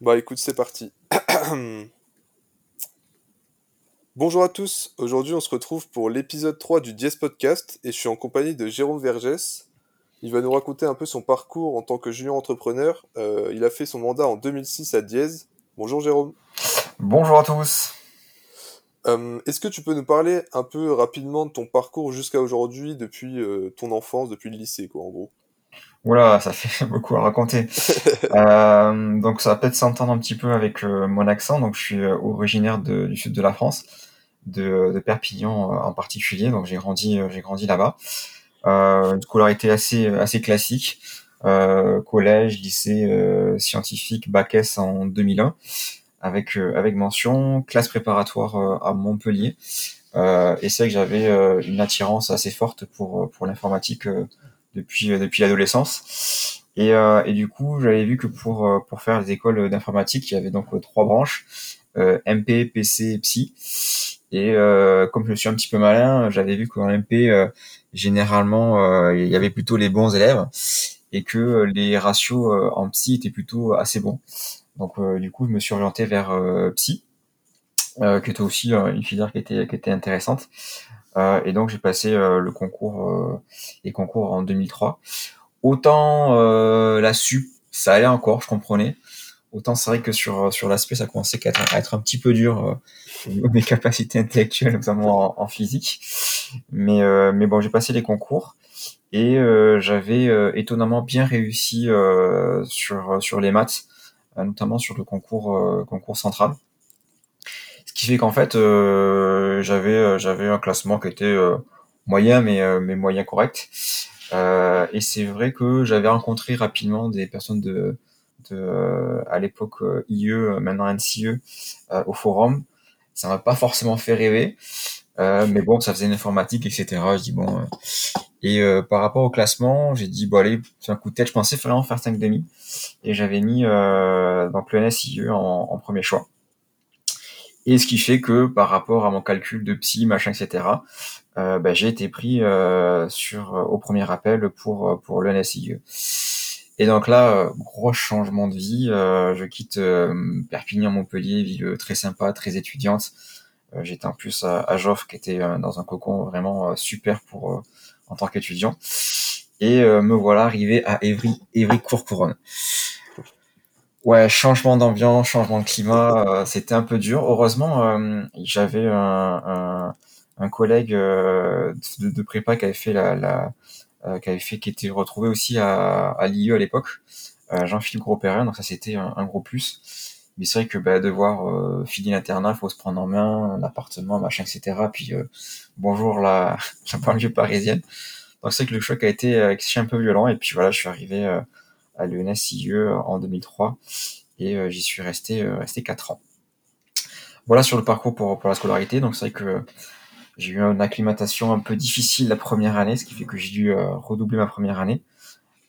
Bah écoute, c'est parti. Bonjour à tous, aujourd'hui on se retrouve pour l'épisode 3 du Diez Podcast et je suis en compagnie de Jérôme Vergès. Il va nous raconter un peu son parcours en tant que junior entrepreneur. Euh, il a fait son mandat en 2006 à Diez. Bonjour Jérôme. Bonjour à tous. Euh, Est-ce que tu peux nous parler un peu rapidement de ton parcours jusqu'à aujourd'hui, depuis euh, ton enfance, depuis le lycée quoi en gros? Oula, ça fait beaucoup à raconter. Euh, donc ça va peut-être s'entendre un petit peu avec euh, mon accent. Donc je suis euh, originaire de- du sud de la France, de, de Perpignan en particulier. Donc j'ai grandi, j'ai grandi là-bas. Euh, une scolarité assez assez classique. Euh, collège, lycée euh, scientifique, bac S en 2001, avec euh, avec mention, classe préparatoire à Montpellier. Euh, et c'est vrai que j'avais une attirance assez forte pour pour l'informatique euh, depuis euh, depuis l'adolescence. Et, euh, et du coup, j'avais vu que pour euh, pour faire les écoles d'informatique, il y avait donc trois branches MP, PC, Psy. Et euh, comme je suis un petit peu malin, j'avais vu qu'en MP, euh, généralement, euh, il y avait plutôt les bons élèves et que les ratios en Psy étaient plutôt assez bons. Donc du coup, je me suis orienté vers Psy, qui était aussi une filière qui était qui était intéressante. Euh, et donc j'ai passé euh, le concours, euh, les concours en 2003. Autant la sup, ça allait encore, je comprenais. Autant c'est vrai que sur sur l'aspect, ça commençait à être, un petit peu dur euh, mes capacités intellectuelles, notamment en, physique. Mais euh, mais bon, j'ai passé les concours et euh, j'avais étonnamment bien réussi sur sur les maths, notamment sur le concours concours central. Ce qui fait qu'en fait, euh, j'avais euh, j'avais un classement qui était euh, moyen, mais euh, mais moyen correct. Euh, et c'est vrai que j'avais rencontré rapidement des personnes de de euh, à l'époque IE, maintenant NCE, euh, au forum. Ça m'a pas forcément fait rêver, mais bon, ça faisait une informatique, etc. Je dis bon. et par rapport au classement, j'ai dit bon allez, c'est un coup de tête. Je pensais vraiment faire 5 demi, et j'avais mis donc le NSIE en premier choix. Et ce qui fait que par rapport à mon calcul de psy, machin, etc., euh, bah, j'ai été pris euh, sur au premier appel pour pour le NSIE. Et donc là, euh, gros changement de vie. euh, je quitte euh, Perpignan, Montpellier, ville très sympa, très étudiante. Euh, J'étais en plus à, à Joffre, qui était euh, dans un cocon vraiment euh, super pour euh, en tant qu'étudiant. Et euh, me voilà arrivé à Évry, Évry Courcouronne. Ouais, changement d'ambiance, changement de climat, euh, c'était un peu dur. Heureusement, euh, j'avais un, un, un collègue euh, de, de prépa qui avait fait la, la qui avait fait, qui était retrouvé aussi à, à l'IE à l'époque, Jean-Philippe Gros-Perrin, donc ça c'était un, gros plus. Mais c'est vrai que bah, devoir euh, finir l'internat, faut se prendre en main, un appartement, machin, etc. Puis euh, bonjour la, la banlieue parisienne. Donc c'est vrai que le choc a été, été un peu violent. Et puis voilà, je suis arrivé à l'ENS-IE en 2003 et euh, j'y suis resté euh, resté quatre ans. Voilà sur le parcours pour, pour la scolarité. Donc c'est vrai que j'ai eu une acclimatation un peu difficile la première année, ce qui fait que j'ai dû euh, redoubler ma première année.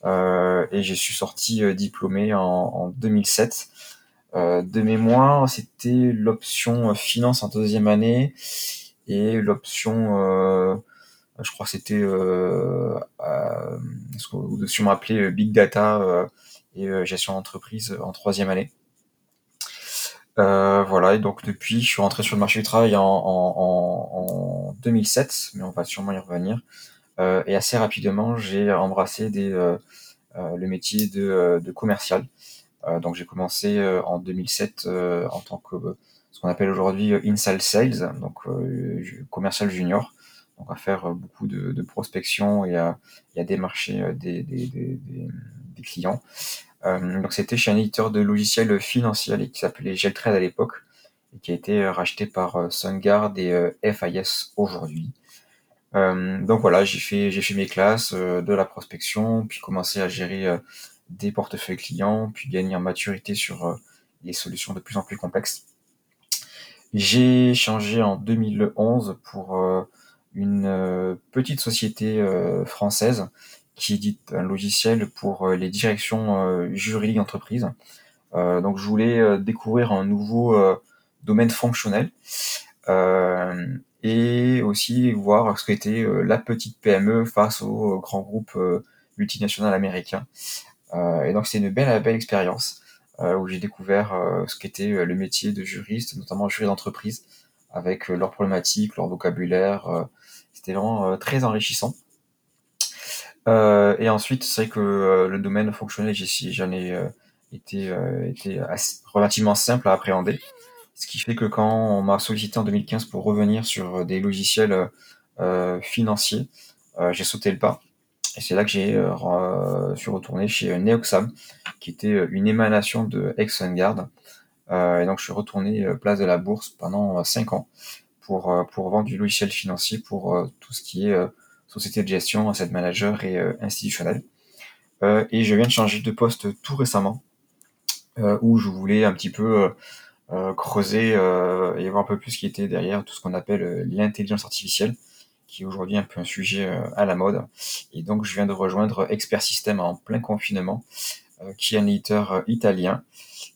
Et je suis sorti diplômé en, en 2007. Euh, de mémoire, c'était l'option finance en deuxième année et l'option, je crois que c'était euh, euh, ce l'option m'appelait euh, Big Data euh, et euh, gestion d'entreprise en troisième année. Euh, voilà, et donc depuis, je suis rentré sur le marché du travail en, en, en, en 2007, mais on va sûrement y revenir. Euh, et assez rapidement, j'ai embrassé des, euh, euh, le métier de, euh, de commercial. Euh, donc j'ai commencé euh, en 2007 euh, en tant que ce qu'on appelle aujourd'hui euh, inside sales, donc euh, commercial junior. Donc à faire euh, beaucoup de, prospection et à, démarcher euh, des, des, clients. Euh, donc c'était chez un éditeur de logiciels financiers qui s'appelait Geltrade à l'époque et qui a été racheté par SunGard et FIS aujourd'hui. Donc voilà, j'ai fait mes classes, de la prospection, puis commencé à gérer des portefeuilles clients, puis gagner en maturité sur des solutions de plus en plus complexes. J'ai changé en 2011 pour une euh, petite société euh, française qui édite un logiciel pour euh, les directions juridiques d'entreprise. Donc je voulais découvrir un nouveau domaine fonctionnel et aussi voir ce qu'était la petite PME face aux grands groupes multinationaux américains. Et donc c'est une belle, belle expérience. où j'ai découvert ce qu'était le métier de juriste, notamment juriste d'entreprise, avec leurs problématiques, leur vocabulaire. C'était vraiment très enrichissant. et ensuite, c'est vrai que le domaine fonctionnel, j'en ai été, relativement simple à appréhender. Ce qui fait que quand on m'a sollicité en 2015 pour revenir sur des logiciels euh, financiers, euh, j'ai sauté le pas. Et c'est là que j'ai euh, suis retourné chez Neoxam, qui était une émanation de Euh, et donc je suis retourné place de la bourse pendant 5 ans pour, pour vendre du logiciel financier pour tout ce qui est société de gestion, asset manager et institutionnel. et je viens de changer de poste tout récemment, où je voulais un petit peu euh, creuser euh, et voir un peu plus ce qui était derrière tout ce qu'on appelle euh, l'intelligence artificielle, qui est aujourd'hui un peu un sujet à la mode. Et donc je viens de rejoindre Expert System en plein confinement, qui est un éditeur italien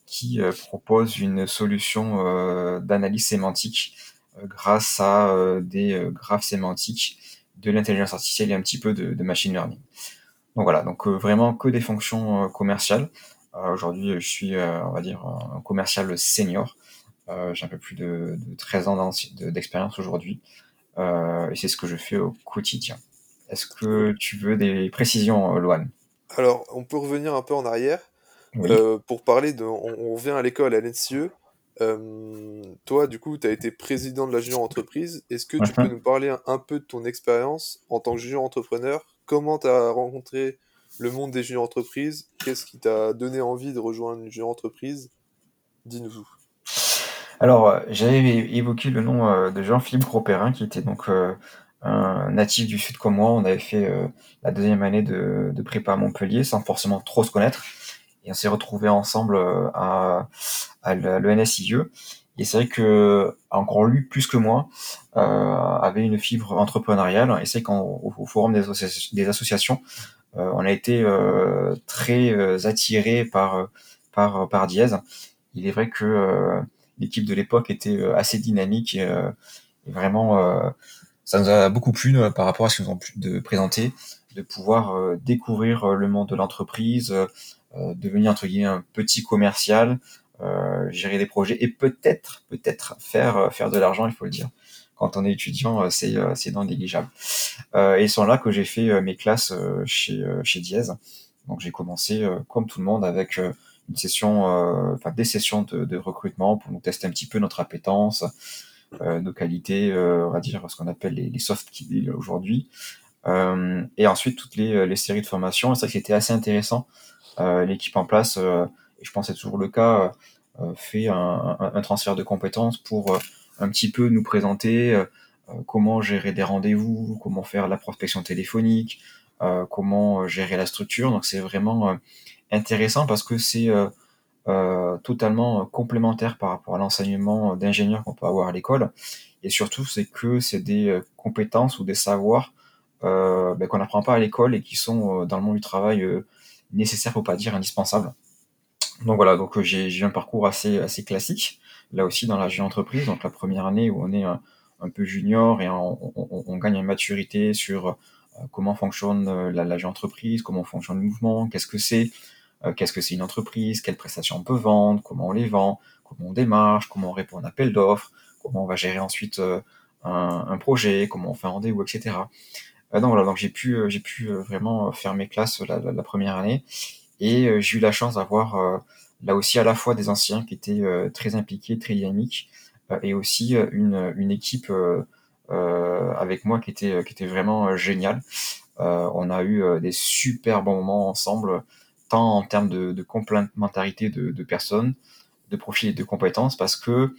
qui propose une solution d'analyse sémantique grâce à des graphes sémantiques, de l'intelligence artificielle et un petit peu de, de machine learning. Donc voilà, donc vraiment que des fonctions commerciales. Euh, aujourd'hui, je suis, euh, on va dire, un commercial senior. Euh, j'ai un peu plus de, 13 ans d'expérience aujourd'hui. et c'est ce que je fais au quotidien. Est-ce que tu veux des précisions, Loane? Alors, on peut revenir un peu en arrière. pour parler de. On, revient à l'école à l'NCE. Toi, du coup, tu as été président de la junior entreprise. Est-ce que tu peux nous parler un, peu de ton expérience en tant que junior entrepreneur? Comment tu as rencontré le monde des juniors entreprises? Qu'est-ce qui t'a donné envie de rejoindre une junior entreprise? Dis-nous Alors, euh, j'avais évoqué le nom euh, de Jean-Philippe Gros-Perrin, qui était donc euh, un natif du Sud comme moi. On avait fait la deuxième année de, prépa à Montpellier sans forcément trop se connaître. Et on s'est retrouvés ensemble à, à l'ENSIE. Et c'est vrai que encore lui plus que moi avait une fibre entrepreneuriale. Et c'est qu'au forum des, associations, euh, on a été euh, très euh, attiré par par par. Il est vrai que l'équipe de l'époque était assez dynamique et, vraiment ça nous a beaucoup plu par rapport à ce qu'ils nous ont pu de présenter, de pouvoir découvrir le monde de l'entreprise, devenir entre guillemets un petit commercial, gérer des projets et peut-être peut-être faire faire de l'argent, il faut le dire quand on est étudiant, euh, c'est euh, c'est non négligeable. Euh, et c'est là que j'ai fait mes classes chez chez Diez. Donc j'ai commencé comme tout le monde avec une session, enfin des sessions de, de, recrutement pour nous tester un petit peu notre appétence, nos qualités, on va dire ce qu'on appelle les, les soft skills aujourd'hui. Euh, et ensuite toutes les, les séries de formation. Et ça c'était assez intéressant. Euh, L'équipe en place, et je pense que c'est toujours le cas, fait un, transfert de compétences pour un petit peu nous présenter euh, euh, comment gérer des rendez-vous, comment faire la prospection téléphonique, euh, comment gérer la structure. Donc c'est vraiment intéressant parce que c'est totalement complémentaire par rapport à l'enseignement d'ingénieur qu'on peut avoir à l'école. Et surtout, c'est que c'est des compétences ou des savoirs ben, qu'on n'apprend pas à l'école et qui sont dans le monde du travail nécessaires, pour pas dire indispensables. Donc voilà, donc j'ai eu un parcours assez classique là aussi dans la entreprise. Donc la première année où on est un, peu junior et on, gagne en maturité sur euh, comment fonctionne euh, la, la entreprise, comment fonctionne le mouvement, qu'est-ce que c'est, euh, qu'est-ce que c'est une entreprise, quelles prestations on peut vendre, comment on les vend, comment on démarche, comment on répond à un appel d'offres, comment on va gérer ensuite un, projet, comment on fait un rendez-vous, etc. donc voilà, donc j'ai pu, j'ai pu vraiment faire mes classes la, première année et j'ai eu la chance d'avoir là aussi à la fois des anciens qui étaient euh, très impliqués, très dynamiques, euh, et aussi euh, une, une équipe avec moi qui était, qui était vraiment géniale. on a eu des super bons moments ensemble, tant en termes de, de complémentarité de, de, personnes, de profils et de compétences, parce que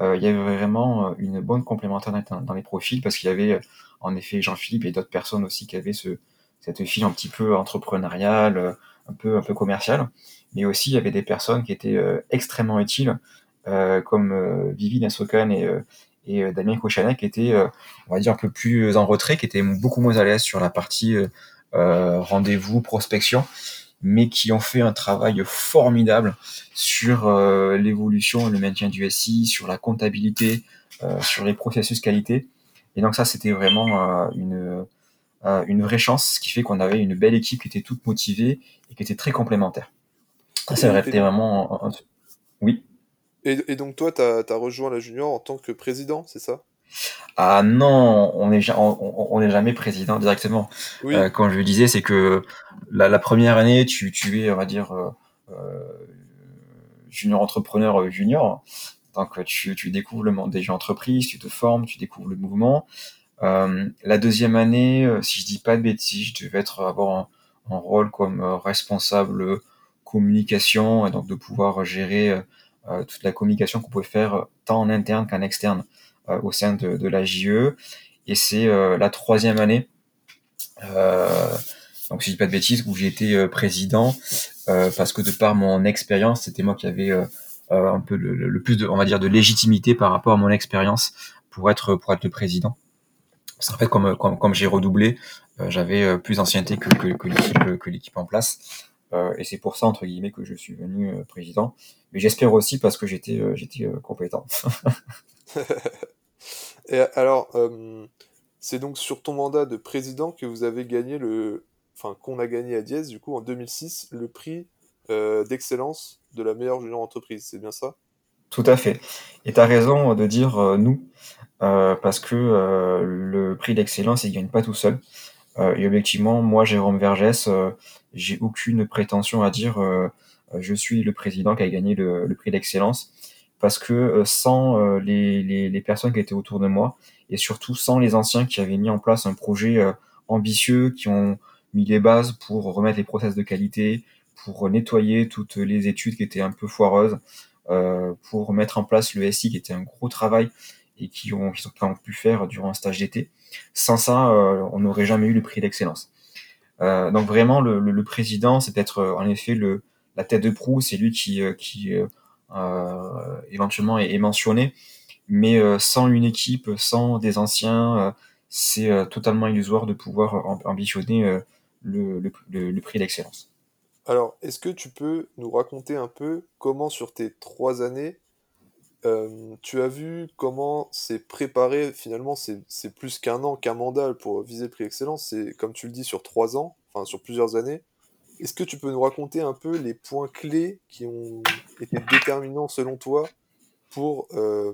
il y avait vraiment une bonne complémentarité dans, les profils, parce qu'il y avait en effet Jean-Philippe et d'autres personnes aussi qui avaient ce, cette fille un petit peu entrepreneuriale, un peu un peu commerciale. Mais aussi il y avait des personnes qui étaient euh, extrêmement utiles, euh, comme euh, Vivi Nassokan et, et Damien Kochanek, qui étaient, on va dire, un peu plus en retrait, qui étaient beaucoup moins à l'aise sur la partie rendez-vous, prospection, mais qui ont fait un travail formidable sur l'évolution et le maintien du SI, sur la comptabilité, sur les processus qualité. Et donc ça, c'était vraiment une, une vraie chance, ce qui fait qu'on avait une belle équipe qui était toute motivée et qui était très complémentaire. Ça aurait été vraiment... Oui. Et, donc toi, tu as, rejoint la junior en tant que président, c'est ça? Ah non, on n'est on, on jamais président directement. Oui. Euh, quand je le disais, c'est que la, première année, tu, tu es, on va dire, euh, euh, junior entrepreneur junior. Donc tu, tu découvres le monde des entreprises, tu te formes, tu découvres le mouvement. la deuxième année, si je dis pas de bêtises, je devais être avoir un, un rôle comme responsable communication et donc de pouvoir gérer toute la communication qu'on pouvait faire tant en interne qu'en externe au sein de, la JE. Et c'est la troisième année, donc si je dis pas de bêtises, où j'ai été président parce que de par mon expérience, c'était moi qui avais un peu le, plus de, on va dire, de légitimité par rapport à mon expérience pour être pour être le président. En fait, comme comme, comme j'ai redoublé, j'avais plus d'ancienneté que, que, l'équipe en place. Euh, et c'est pour ça, entre guillemets, que je suis venu euh, président. Mais j'espère aussi parce que j'étais euh, j'étais compétent. et alors, c'est donc sur ton mandat de président que vous avez gagné le. Enfin, qu'on a gagné à Diez, du coup, en 2006, le prix d'excellence de la meilleure junior entreprise. C'est bien ça? Tout à fait. Et tu as raison de dire nous, parce que le prix d'excellence, il ne gagne pas tout seul. et objectivement, moi, Jérôme Vergès, j'ai aucune prétention à dire euh, je suis le président qui a gagné le prix d'excellence parce que euh, sans euh, les, personnes qui étaient autour de moi et surtout sans les anciens qui avaient mis en place un projet ambitieux, qui ont mis les bases pour remettre les process de qualité, pour nettoyer toutes les études qui étaient un peu foireuses, euh, pour mettre en place le SI qui était un gros travail et qui ont, qui pu faire durant un stage d'été. Sans ça, euh, on n'aurait jamais eu le prix d'excellence. Euh, donc vraiment, le, président, c'est peut-être euh, en effet la tête de proue, c'est lui euh, qui éventuellement est, mentionné, mais sans une équipe, sans des anciens, c'est totalement illusoire de pouvoir ambitionner le, prix d'excellence. Alors, est-ce que tu peux nous raconter un peu comment sur tes trois années, tu as vu comment c'est préparé, finalement c'est plus qu'un an, qu'un mandat pour viser le prix d'excellence, c'est comme tu le dis sur trois ans, enfin sur plusieurs années. Est-ce que tu peux nous raconter un peu les points clés qui ont été déterminants selon toi pour euh,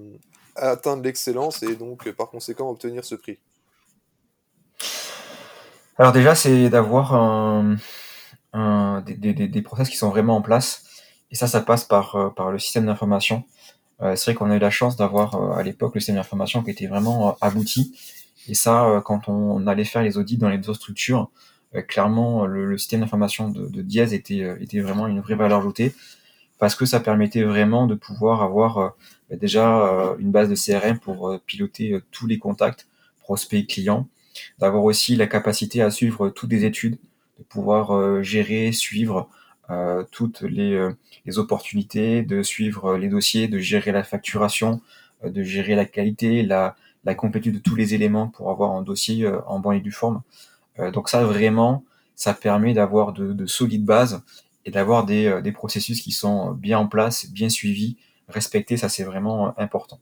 atteindre l'excellence et donc par conséquent obtenir ce prix? Alors déjà c'est d'avoir des, process qui sont vraiment en place. Et ça ça passe par, euh, le système d'information. Euh, c'est vrai qu'on a eu la chance d'avoir à l'époque le système d'information qui était vraiment abouti. Et ça quand on allait faire les audits dans les deux structures euh, clairement, le, système d'information de, de, Diaz était, euh, était vraiment une vraie valeur ajoutée parce que ça permettait vraiment de pouvoir avoir euh, bah, déjà une base de CRM pour piloter tous les contacts, prospects, clients, d'avoir aussi la capacité à suivre toutes les études, de pouvoir gérer, suivre toutes les, les, opportunités, de suivre les dossiers, de gérer la facturation, de gérer la qualité, la, la complétude de tous les éléments pour avoir un dossier en bonne et due forme. Euh, donc ça vraiment, ça permet d'avoir de, solides bases et d'avoir des, euh, processus qui sont bien en place, bien suivis, respectés, ça c'est vraiment euh, important.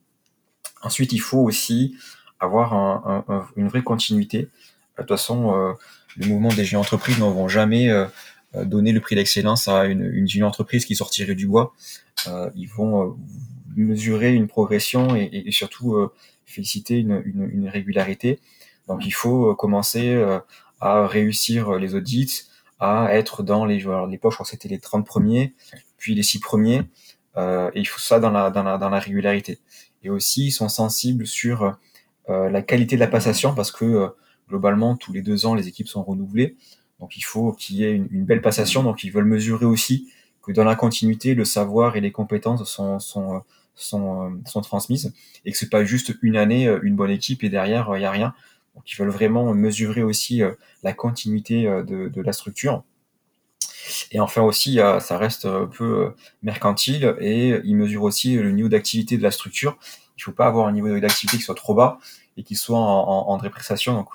Ensuite, il faut aussi avoir un, une vraie continuité. De toute façon, le mouvement des jeunes entreprises n'auront jamais donné le prix d'excellence à une, une entreprise qui sortirait du bois. ils vont mesurer une progression et, surtout féliciter une, régularité. Donc il faut commencer à réussir les audits, à être dans les joueurs. L'époque, je crois que c'était les 30 premiers, puis les 6 premiers, euh, et il faut ça dans la, dans, la, dans la régularité. Et aussi, ils sont sensibles sur euh, la qualité de la passation, parce que euh, globalement, tous les deux ans, les équipes sont renouvelées. Donc il faut qu'il y ait une, une, belle passation. Donc ils veulent mesurer aussi que dans la continuité, le savoir et les compétences sont, sont, sont, sont transmises, et que c'est pas juste une année, une bonne équipe, et derrière, il n'y a rien. Donc ils veulent vraiment mesurer aussi euh, la continuité euh, de, la structure. Et enfin aussi, ça reste un peu euh, mercantile et ils mesurent aussi le niveau d'activité de la structure. Il ne faut pas avoir un niveau d'activité qui soit trop bas et qui soit en, dépréciation. Donc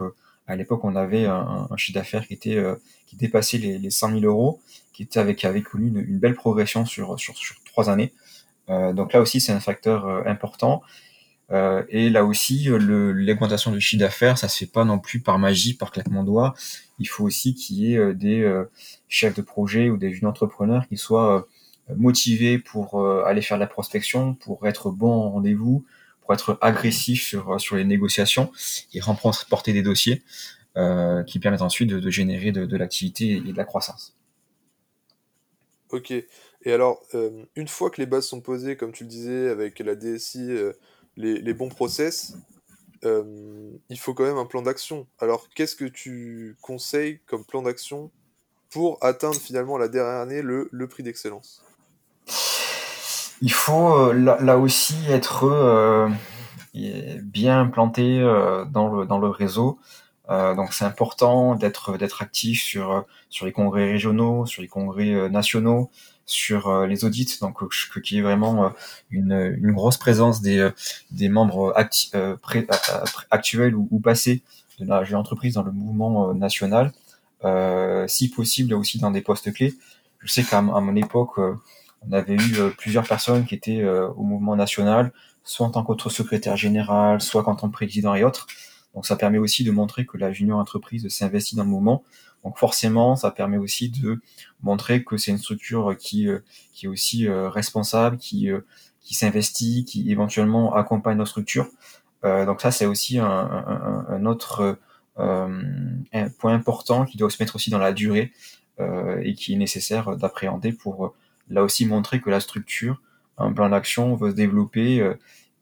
à l'époque, on avait un, chiffre d'affaires qui qui dépassait les, les 100 000 euros, qui était avec avait connu une, belle progression sur sur, sur trois années. Euh, donc là aussi, c'est un facteur important. Euh, et là aussi, l'augmentation du chiffre d'affaires, ça se fait pas non plus par magie, par claquement de doigts. Il faut aussi qu'il y ait euh, des euh, chefs de projet ou des jeunes entrepreneurs qui soient motivé pour aller faire de la prospection, pour être bon en rendez-vous, pour être agressif sur, sur les négociations et remporter des dossiers qui permettent ensuite de, générer de l'activité et de la croissance. Ok. Et alors, une fois que les bases sont posées, comme tu le disais, avec la DSI, les, bons process, il faut quand même un plan d'action. Alors, qu'est-ce que tu conseilles comme plan d'action pour atteindre finalement la dernière année le, le prix d'excellence? Il faut là, aussi être bien implanté dans, le, dans le réseau. donc c'est important d'être d'être actif sur sur les congrès régionaux, sur les congrès nationaux, sur euh, les audits, donc qu'il y ait vraiment euh, une, une, grosse présence des, euh, des membres actuels ou, passés de l'entreprise dans le mouvement national, si possible aussi dans des postes clés. Je sais qu'à mon époque, on avait eu plusieurs personnes qui étaient au mouvement national, soit en tant qu'autre secrétaire général, soit en tant que président et autres. Donc ça permet aussi de montrer que la junior entreprise s'investit dans le mouvement. Donc forcément, ça permet aussi de montrer que c'est une structure qui, euh, est aussi euh, responsable, qui, euh, qui s'investit, qui éventuellement accompagne nos structures. donc ça, c'est aussi un, autre point important qui doit se mettre aussi dans la durée et qui est nécessaire d'appréhender pour là aussi montrer que la structure, un plan d'action veut se développer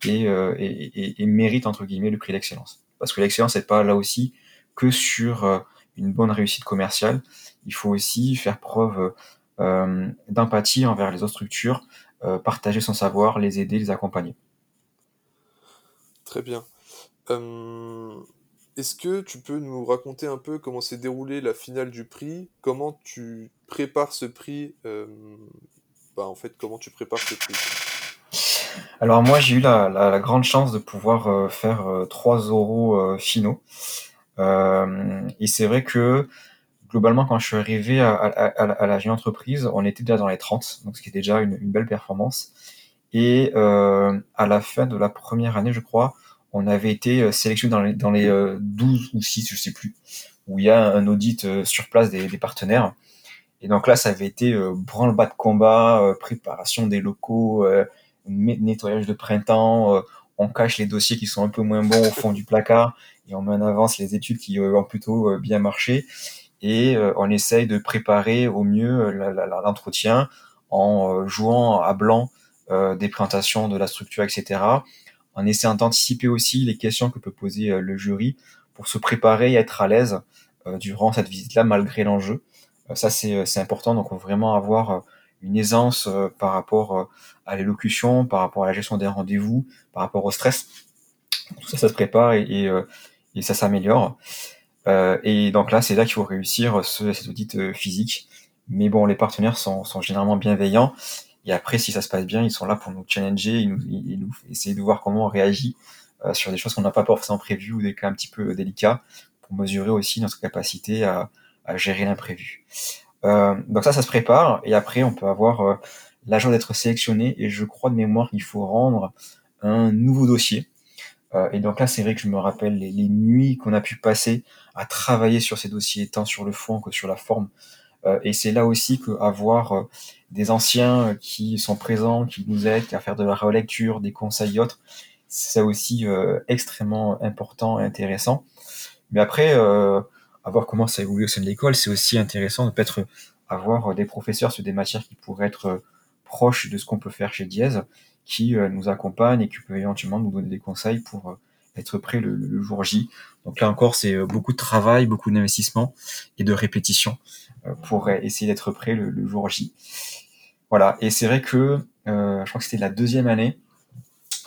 et, et, et, mérite entre guillemets le prix d'excellence. Parce que l'excellence n'est pas là aussi que sur une bonne réussite commerciale, il faut aussi faire preuve euh, d'empathie envers les autres structures, euh, partager son savoir, les aider, les accompagner. Très bien. Euh, est-ce que tu peux nous raconter un peu comment s'est déroulée la finale du prix? Comment tu prépares ce prix bah, En fait, comment tu prépares ce prix? Alors moi j'ai eu la, grande chance de pouvoir faire trois euros finaux. Et c'est vrai que globalement, quand je suis arrivé à, à, à, la jeune entreprise, on était déjà dans les 30, donc ce qui était déjà une, belle performance. Et euh, à la fin de la première année, je crois, on avait été euh, sélectionné dans les, dans les 12 euh, ou 6, je sais plus, où il y a un audit euh, sur place des, partenaires. Et donc là, ça avait été branle-bas de combat, préparation des locaux, nettoyage de printemps, on cache les dossiers qui sont un peu moins bons au fond du placard et on met en avance les études qui ont plutôt bien marché et euh, on essaye de préparer au mieux euh, l'entretien en euh, jouant à blanc des présentations de la structure, etc. En essayant d'anticiper aussi les questions que peut poser le jury pour se préparer et être à l'aise durant cette visite-là malgré l'enjeu. ça, c'est important. Donc, on vraiment avoir une aisance par rapport à l'élocution, par rapport à la gestion des rendez-vous, par rapport au stress. Tout ça, ça se prépare et, et, et ça s'améliore. Euh, et donc là, c'est là qu'il faut réussir ce, cet audit euh, physique. Mais bon, les partenaires sont, généralement bienveillants. Et après, si ça se passe bien, ils sont là pour nous challenger, ils nous, essayer de voir comment on réagit euh, sur des choses qu'on n'a pas forcément prévues ou des cas un petit peu délicats, pour mesurer aussi notre capacité à gérer l'imprévu. Euh, donc ça, ça se prépare. Et après, on peut avoir euh, la joie d'être sélectionné. Et je crois de mémoire qu'il faut rendre un nouveau dossier. Euh, et donc là, c'est vrai que je me rappelle les, les nuits qu'on a pu passer à travailler sur ces dossiers, tant sur le fond que sur la forme. Euh, et c'est là aussi qu'avoir euh, des anciens qui sont présents, qui nous aident à faire de la relecture, des conseils et autres, c'est aussi euh, extrêmement important et intéressant. Mais après, euh, voir comment ça évolue au sein de l'école, c'est aussi intéressant de peut-être avoir des professeurs sur des matières qui pourraient être proches de ce qu'on peut faire chez Diez, qui nous accompagnent et qui peuvent éventuellement nous donner des conseils pour être prêt le, jour J. Donc là encore, c'est euh, beaucoup de travail, beaucoup d'investissement et de répétition euh, pour essayer d'être prêt le, jour J. Voilà. Et c'est vrai que euh, je crois que c'était la deuxième année,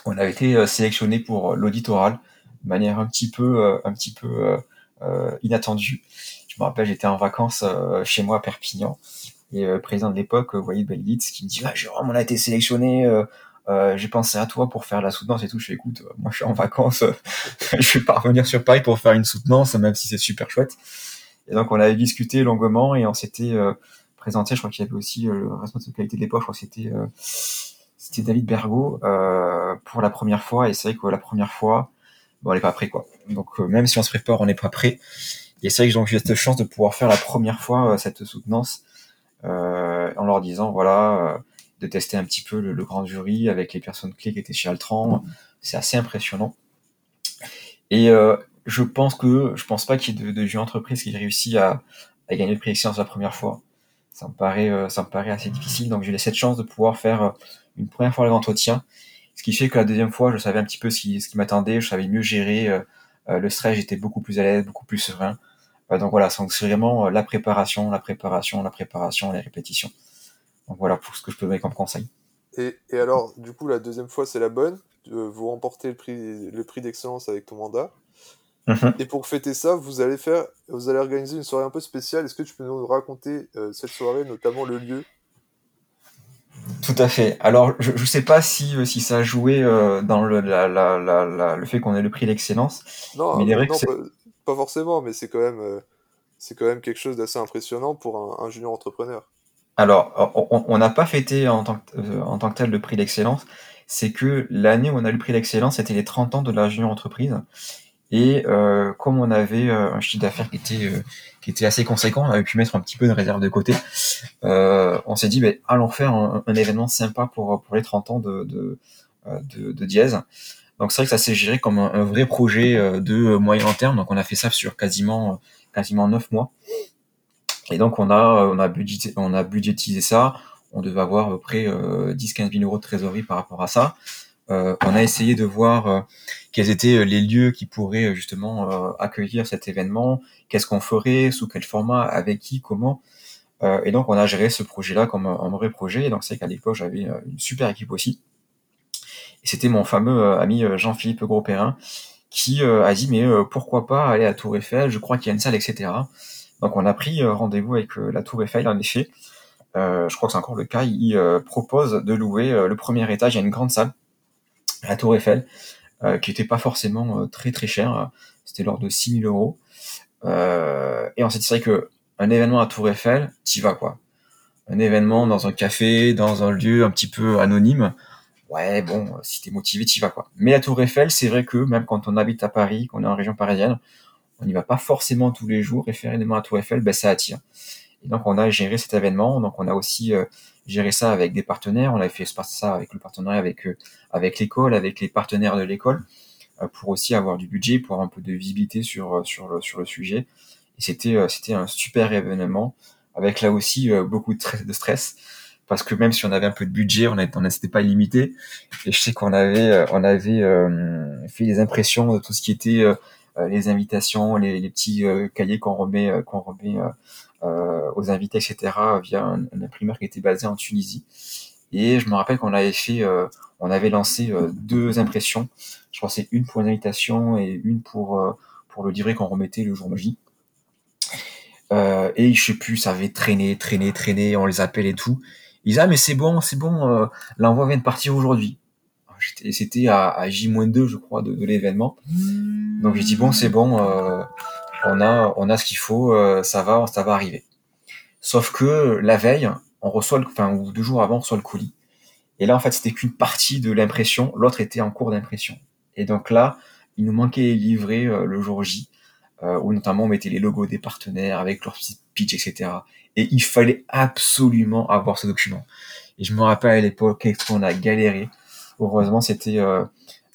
on a été sélectionné pour l'auditoral de manière un petit peu, un petit peu inattendue. Je me rappelle, j'étais en vacances chez moi à Perpignan et le président de l'époque, Voyez Bellitz, qui me dit ah, Jérôme, on a été sélectionné euh, j'ai pensé à toi pour faire la soutenance et tout. Je fais, écoute, moi je suis en vacances, je vais pas revenir sur Paris pour faire une soutenance, même si c'est super chouette. Et donc on avait discuté longuement et on s'était euh, présenté. Je crois qu'il y avait aussi euh, le responsable de qualité de l'époque. Je crois que c'était c'était David Bergo pour la première fois. Et c'est vrai que la première fois, bon, on n'est pas prêt quoi. Donc même si on se prépare, on n'est pas prêt. Et c'est vrai que j'ai cette chance de pouvoir faire la première fois cette soutenance en leur disant voilà de tester un petit peu le, grand jury avec les personnes clés qui étaient chez Altran. C'est assez impressionnant. Et euh, je pense que je pense pas qu'il y ait de, de jeux entreprise qui réussit à, à gagner le prix d'excellence la première fois. Ça me paraît, euh, ça me paraît assez difficile. Donc j'ai cette chance de pouvoir faire euh, une première fois l'entretien, ce qui fait que la deuxième fois, je savais un petit peu ce qui, ce qui m'attendait, je savais mieux gérer euh, le stress, j'étais beaucoup plus à l'aise, beaucoup plus serein. donc voilà, c'est vraiment la préparation, la préparation, la préparation, les répétitions. Donc voilà pour ce que je peux donner comme conseil. Et, et alors, du coup, la deuxième fois, c'est la bonne. Vous remportez le prix, le prix d'excellence avec ton mandat. Mhm. Et pour fêter ça, vous allez faire, vous allez organiser une soirée un peu spéciale. Est-ce que tu peux nous raconter euh, cette soirée, notamment le lieu Tout à fait. Alors, je ne sais pas si, euh, si ça a joué euh, dans le, la, la, la, le fait qu'on ait le prix d'excellence. Non, mais non pas, forcément, mais c'est quand même, c'est quand même quelque chose d'assez impressionnant pour un, junior entrepreneur. Alors, on n'a pas fêté en tant, que, en tant que tel le prix d'excellence. C'est que l'année où on a eu le prix d'excellence, c'était les 30 ans de la junior entreprise. Et euh, comme on avait euh, un chiffre d'affaires qui était euh, qui était assez conséquent, on avait pu mettre un petit peu de réserve de côté. on s'est dit, ben, allons faire un, événement sympa pour pour les 30 ans de de. Donc c'est vrai que ça s'est géré comme un, vrai projet de moyen terme. Donc on a fait ça sur quasiment quasiment 9 mois. Et donc on a on a budgétisé, on a budgétisé ça. On devait avoir à peu près 10-15 000 euros de trésorerie par rapport à ça. Euh, on a essayé de voir euh, quels étaient euh, les lieux qui pourraient justement accueillir cet événement, qu'est-ce qu'on ferait, sous quel format, avec qui, comment. et donc on a géré ce projet-là comme un, vrai projet. Et donc c'est qu'à l'époque j'avais une super équipe aussi. Et c'était mon fameux ami Jean-Philippe Gros-Perrin qui a dit mais pourquoi pas aller à Tour Eiffel, je crois qu'il y a une salle, etc. Donc on a pris rendez-vous avec la Tour Eiffel en effet. je crois que c'est encore le cas, il propose de louer le premier étage, il y a une grande salle la Tour Eiffel, euh, qui était pas forcément euh, très très cher. C'était l'ordre de 6000 euros. Euh, et on s'est dit que un événement à Tour Eiffel, t'y vas quoi. Un événement dans un café, dans un lieu un petit peu anonyme, ouais bon, si t'es motivé, t'y vas quoi. Mais la Tour Eiffel, c'est vrai que même quand on habite à Paris, qu'on est en région parisienne, on n'y va pas forcément tous les jours et faire un événement à Tour Eiffel, ben ça attire. Et donc on a géré cet événement, donc on a aussi gérer ça avec des partenaires. On a fait ça avec le partenariat avec euh, avec l'école, avec les partenaires de l'école, euh, pour aussi avoir du budget, pour avoir un peu de visibilité sur euh, sur le sujet. Et c'était c'était un super événement avec là aussi beaucoup de stress parce que même si on avait un peu de budget, on n'était pas limité. Et je sais qu'on avait on avait fait des impressions de tout ce qui était les invitations, les, les petits cahiers qu'on remet qu'on remet euh, aux invités, etc., via un, imprimeur qui était basé en Tunisie. Et je me rappelle qu'on avait fait, euh, on avait lancé euh, deux impressions. Je crois c'est une pour l'invitation et une pour pour le livret qu'on remettait le jour J. Euh, et je sais plus, ça avait traîné, traîné, traîné, on les appelle et tout. Ils disaient, ah, mais c'est bon, c'est bon, l'envoi vient de partir aujourd'hui. C'était à, à J-2, je crois, de l'événement. Donc j'ai dit, bon, c'est bon, on a, on a ce qu'il faut, euh, ça va, ça va arriver. Sauf que la veille, on reçoit, le, enfin, ou deux jours avant, on reçoit le colis. Et là, en fait, c'était qu'une partie de l'impression, l'autre était en cours d'impression. Et donc là, il nous manquait les livrets euh, le jour J, euh, où notamment on mettait les logos des partenaires avec leur pitch, etc. Et il fallait absolument avoir ce document. Et je me rappelle à l'époque qu'on a galéré. Heureusement, c'était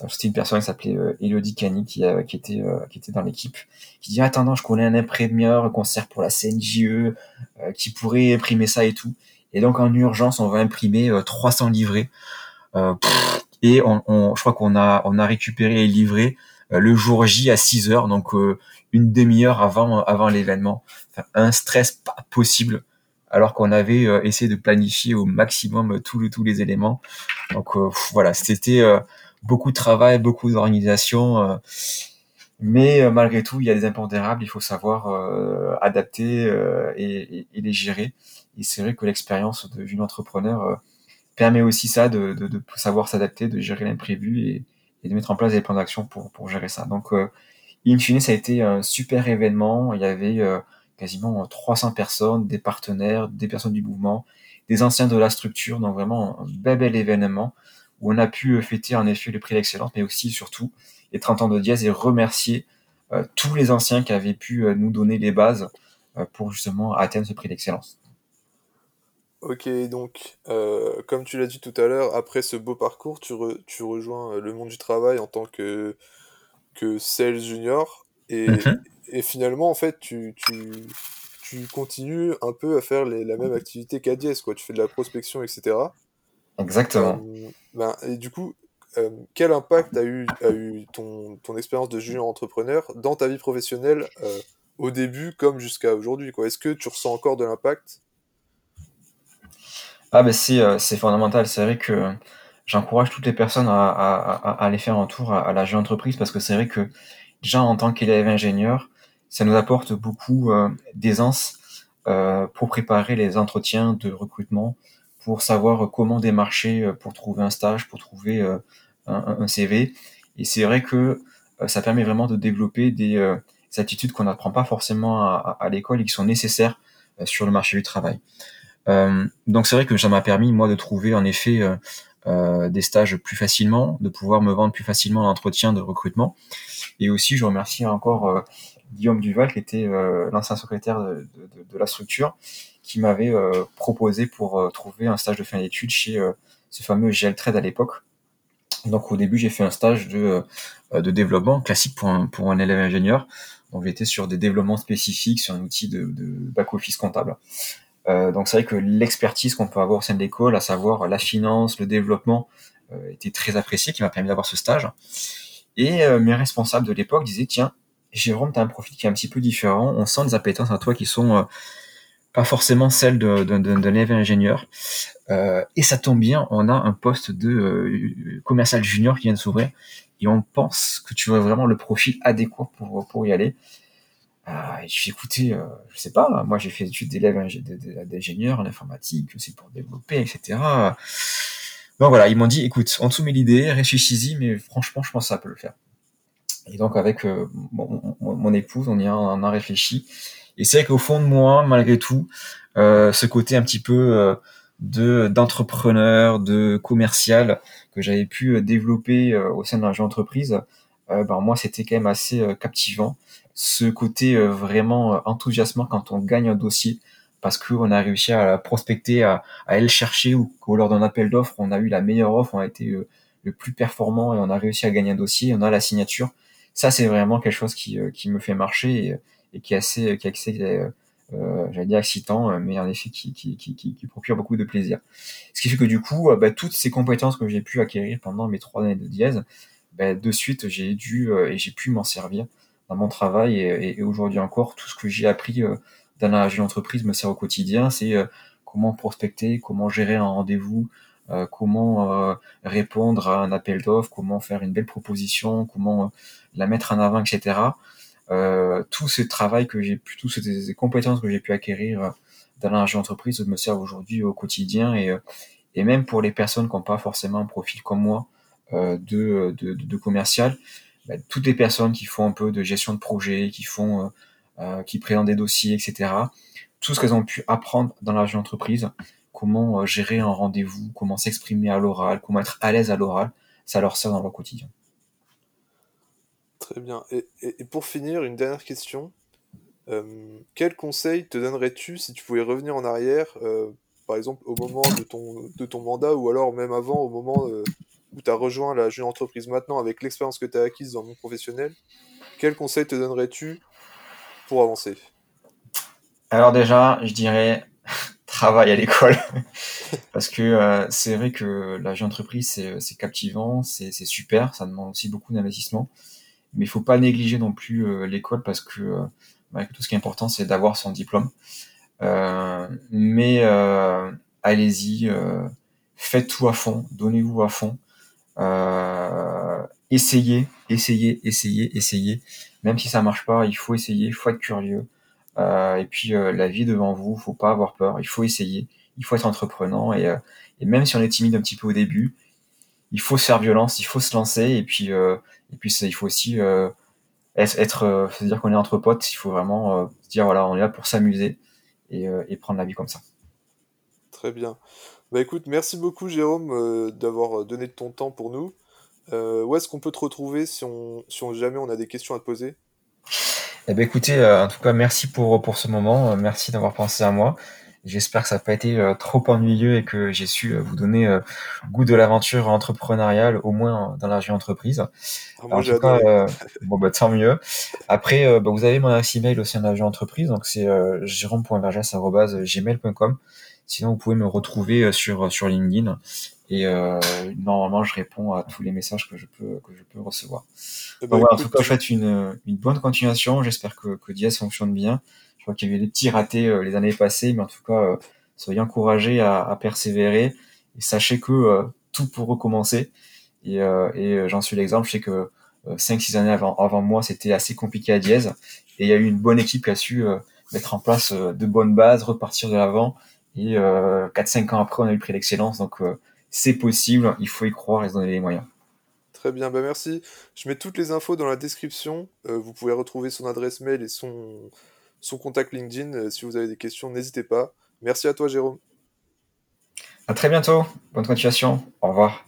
c'était une personne qui s'appelait euh, Elodie Cani qui, euh, qui était euh, qui était dans l'équipe qui dit attends je connais un imprimeur concert pour la CNJE qui pourrait imprimer ça et tout. Et donc en urgence on va imprimer 300 livrets. Et on, on, je crois qu'on a on a récupéré les livrets le jour J à 6 heures donc une demi-heure avant avant l'événement. Enfin, un stress pas possible alors qu'on avait essayé de planifier au maximum tous tous les éléments. Donc voilà c'était beaucoup de travail, beaucoup d'organisation. Euh, mais euh, malgré tout, il y a des impondérables, il faut savoir euh, adapter et, les gérer. Et c'est vrai que l'expérience de jeune entrepreneur permet aussi ça, de, savoir s'adapter, de gérer l'imprévu et, de mettre en place des plans d'action pour, pour gérer ça. Donc, in fine, ça a été un super événement. Il y avait quasiment 300 personnes, des partenaires, des personnes du mouvement, des anciens de la structure. Donc, vraiment un bel, bel événement où on a pu euh, fêter en effet le prix d'excellence, mais aussi surtout les 30 ans de Diaz et remercier euh, tous les anciens qui avaient pu euh, nous donner les bases pour justement atteindre ce prix d'excellence. Ok, donc, euh, comme tu l'as dit tout à l'heure, après ce beau parcours, tu, re- tu rejoins euh, le monde du travail en tant que, que sales junior, et, Mhm. et finalement, en fait, tu, tu, tu continues un peu à faire les- la même activité qu'Adiès, quoi. Tu fais de la prospection, etc. Exactement. Ben, et du coup, euh, quel impact a eu, ton, expérience de junior entrepreneur dans ta vie professionnelle, euh, au début comme jusqu'à aujourd'hui? Est-ce que tu ressens encore de l'impact? Ah ben c'est euh, c'est fondamental. C'est vrai que j'encourage toutes les personnes à, à, aller faire un tour à, la jeune entreprise parce que c'est vrai que déjà en tant qu'élève ingénieur, ça nous apporte beaucoup d'aisance pour préparer les entretiens de recrutement, pour savoir comment démarcher euh, pour trouver un stage, pour trouver euh, un, CV. Et c'est vrai que euh, ça permet vraiment de développer des, des attitudes qu'on n'apprend pas forcément à, l'école et qui sont nécessaires sur le marché du travail. Donc c'est vrai que ça m'a permis moi de trouver en effet des stages plus facilement, de pouvoir me vendre plus facilement l'entretien de recrutement. Et aussi je remercie encore Guillaume Duval qui était l'ancien secrétaire de, la structure qui m'avait euh, proposé pour euh, trouver un stage de fin d'études chez euh, ce fameux GL Trade à l'époque. Donc au début j'ai fait un stage de, de développement classique pour un, pour un élève ingénieur. Donc j'étais sur des développements spécifiques sur un outil de, back-office comptable. Donc c'est vrai que l'expertise qu'on peut avoir au sein de l'école, à savoir la finance, le développement, était très appréciée, qui m'a permis d'avoir ce stage. Et mes responsables de l'époque disaient tiens, Jérôme, tu as un profil qui est un petit peu différent. On sent des appétences à toi qui sont pas forcément celles d'un élève ingénieur. Euh, et ça tombe bien, on a un poste de euh, commercial junior qui vient de s'ouvrir et on pense que tu as vraiment le profil adéquat pour, pour y aller. Euh, j'ai écouté, euh, je sais pas, moi j'ai fait des études d'élèves d'ingénieurs en informatique, c'est pour développer, etc. Donc voilà, ils m'ont dit, écoute, on te soumet l'idée, réfléchis-y, mais franchement, je pense que ça peut le faire. Et donc avec euh, mon, mon, épouse, on y a, on a réfléchi. Et c'est vrai qu'au fond de moi, malgré tout, euh, ce côté un petit peu euh, de d'entrepreneur, de commercial que j'avais pu développer euh, au sein de la entreprise, euh, ben moi c'était quand même assez captivant. Ce côté vraiment enthousiasmant quand on gagne un dossier parce qu'on a réussi à prospecter, à, à aller le chercher ou qu'au lors d'un appel d'offres, on a eu la meilleure offre, on a été le plus performant et on a réussi à gagner un dossier, on a la signature. Ça, c'est vraiment quelque chose qui, qui me fait marcher et qui est assez, qui est assez euh, j'allais dire excitant, mais en effet qui, qui, qui, qui, procure beaucoup de plaisir. Ce qui fait que du coup, bah, toutes ces compétences que j'ai pu acquérir pendant mes trois années de dièse, bah, de suite j'ai dû euh, et j'ai pu m'en servir dans mon travail et, et aujourd'hui encore, tout ce que j'ai appris euh, dans la jeune entreprise me sert au quotidien, c'est euh, comment prospecter, comment gérer un rendez-vous, euh, comment euh, répondre à un appel d'offres, comment faire une belle proposition, comment euh, la mettre en avant, etc. Euh, tout ce travail que j'ai pu, toutes ces compétences que j'ai pu acquérir dans la entreprise me servent aujourd'hui au quotidien et, et même pour les personnes qui n'ont pas forcément un profil comme moi euh, de, de, de, commercial, bah, toutes les personnes qui font un peu de gestion de projet, qui font, euh, qui présentent des dossiers, etc. Tout ce qu'elles ont pu apprendre dans la entreprise, comment gérer un rendez-vous, comment s'exprimer à l'oral, comment être à l'aise à l'oral, ça leur sert dans leur quotidien. Très bien. Et, pour finir, une dernière question. Euh, quel conseil te donnerais-tu si tu pouvais revenir en arrière, euh, par exemple au moment de ton, de ton mandat ou alors même avant, au moment euh, où tu as rejoint la jeune entreprise maintenant avec l'expérience que tu as acquise dans le monde professionnel? Quel conseil te donnerais-tu pour avancer? Alors déjà, je dirais travail à l'école. Parce que euh, c'est vrai que la jeune entreprise, c'est captivant, c'est super, ça demande aussi beaucoup d'investissement mais il faut pas négliger non plus euh, l'école parce que euh, bah, tout ce qui est important c'est d'avoir son diplôme. Euh, mais allez-y, faites tout à fond, donnez-vous à fond, essayez, essayez, essayez, essayez. Même si ça marche pas, il faut essayer, il faut être curieux. et puis la vie devant vous, faut pas avoir peur, il faut essayer, il faut être entreprenant et même si on est timide un petit peu au début, il faut se faire violence, il faut se lancer et puis euh, et puis il faut aussi euh, être, euh, se dire qu'on est entre potes. Il faut vraiment euh, se dire voilà, on est là pour s'amuser et, euh, et, prendre la vie comme ça. Très bien. Bah écoute, merci beaucoup Jérôme euh, d'avoir donné de ton temps pour nous. où est-ce qu'on peut te retrouver si on, si on jamais on a des questions à te poser? Eh ben écoutez, en tout cas merci pour pour ce moment, merci d'avoir pensé à moi. J'espère que ça n'a pas été trop ennuyeux et que j'ai su vous donner goût de l'aventure entrepreneuriale, au moins dans la entreprise. Ah, en tout cas, bon bah tant mieux. Après, bah, vous avez mon adresse email aussi en agent entreprise, donc c'est euh, jérôme.vergès.gmail.com. Sinon, vous pouvez me retrouver sur sur LinkedIn et euh, normalement, je réponds à tous les messages que je peux que je peux recevoir. Eh ben, en tout cas, je souhaite une, une bonne continuation. J'espère que que Diaz fonctionne bien. Qu'il y avait des petits ratés euh, les années passées, mais en tout cas, euh, soyez encouragés à, persévérer et sachez que euh, tout peut recommencer. Et, j'en suis l'exemple. Je sais que 5-6 années avant, avant moi, c'était assez compliqué à Diaz. Et il y a eu une bonne équipe qui a su mettre en place de bonnes bases, repartir de l'avant. Et 4-5 ans après, on a eu le prix d'excellence. Donc, c'est possible, il faut y croire et se donner les moyens. Très bien, bah merci. Je mets toutes les infos dans la description. Vous pouvez retrouver son adresse mail et son, son contact LinkedIn. Euh, si vous avez des questions, n'hésitez pas. Merci à toi, Jérôme. À très bientôt. Bonne continuation. Au revoir.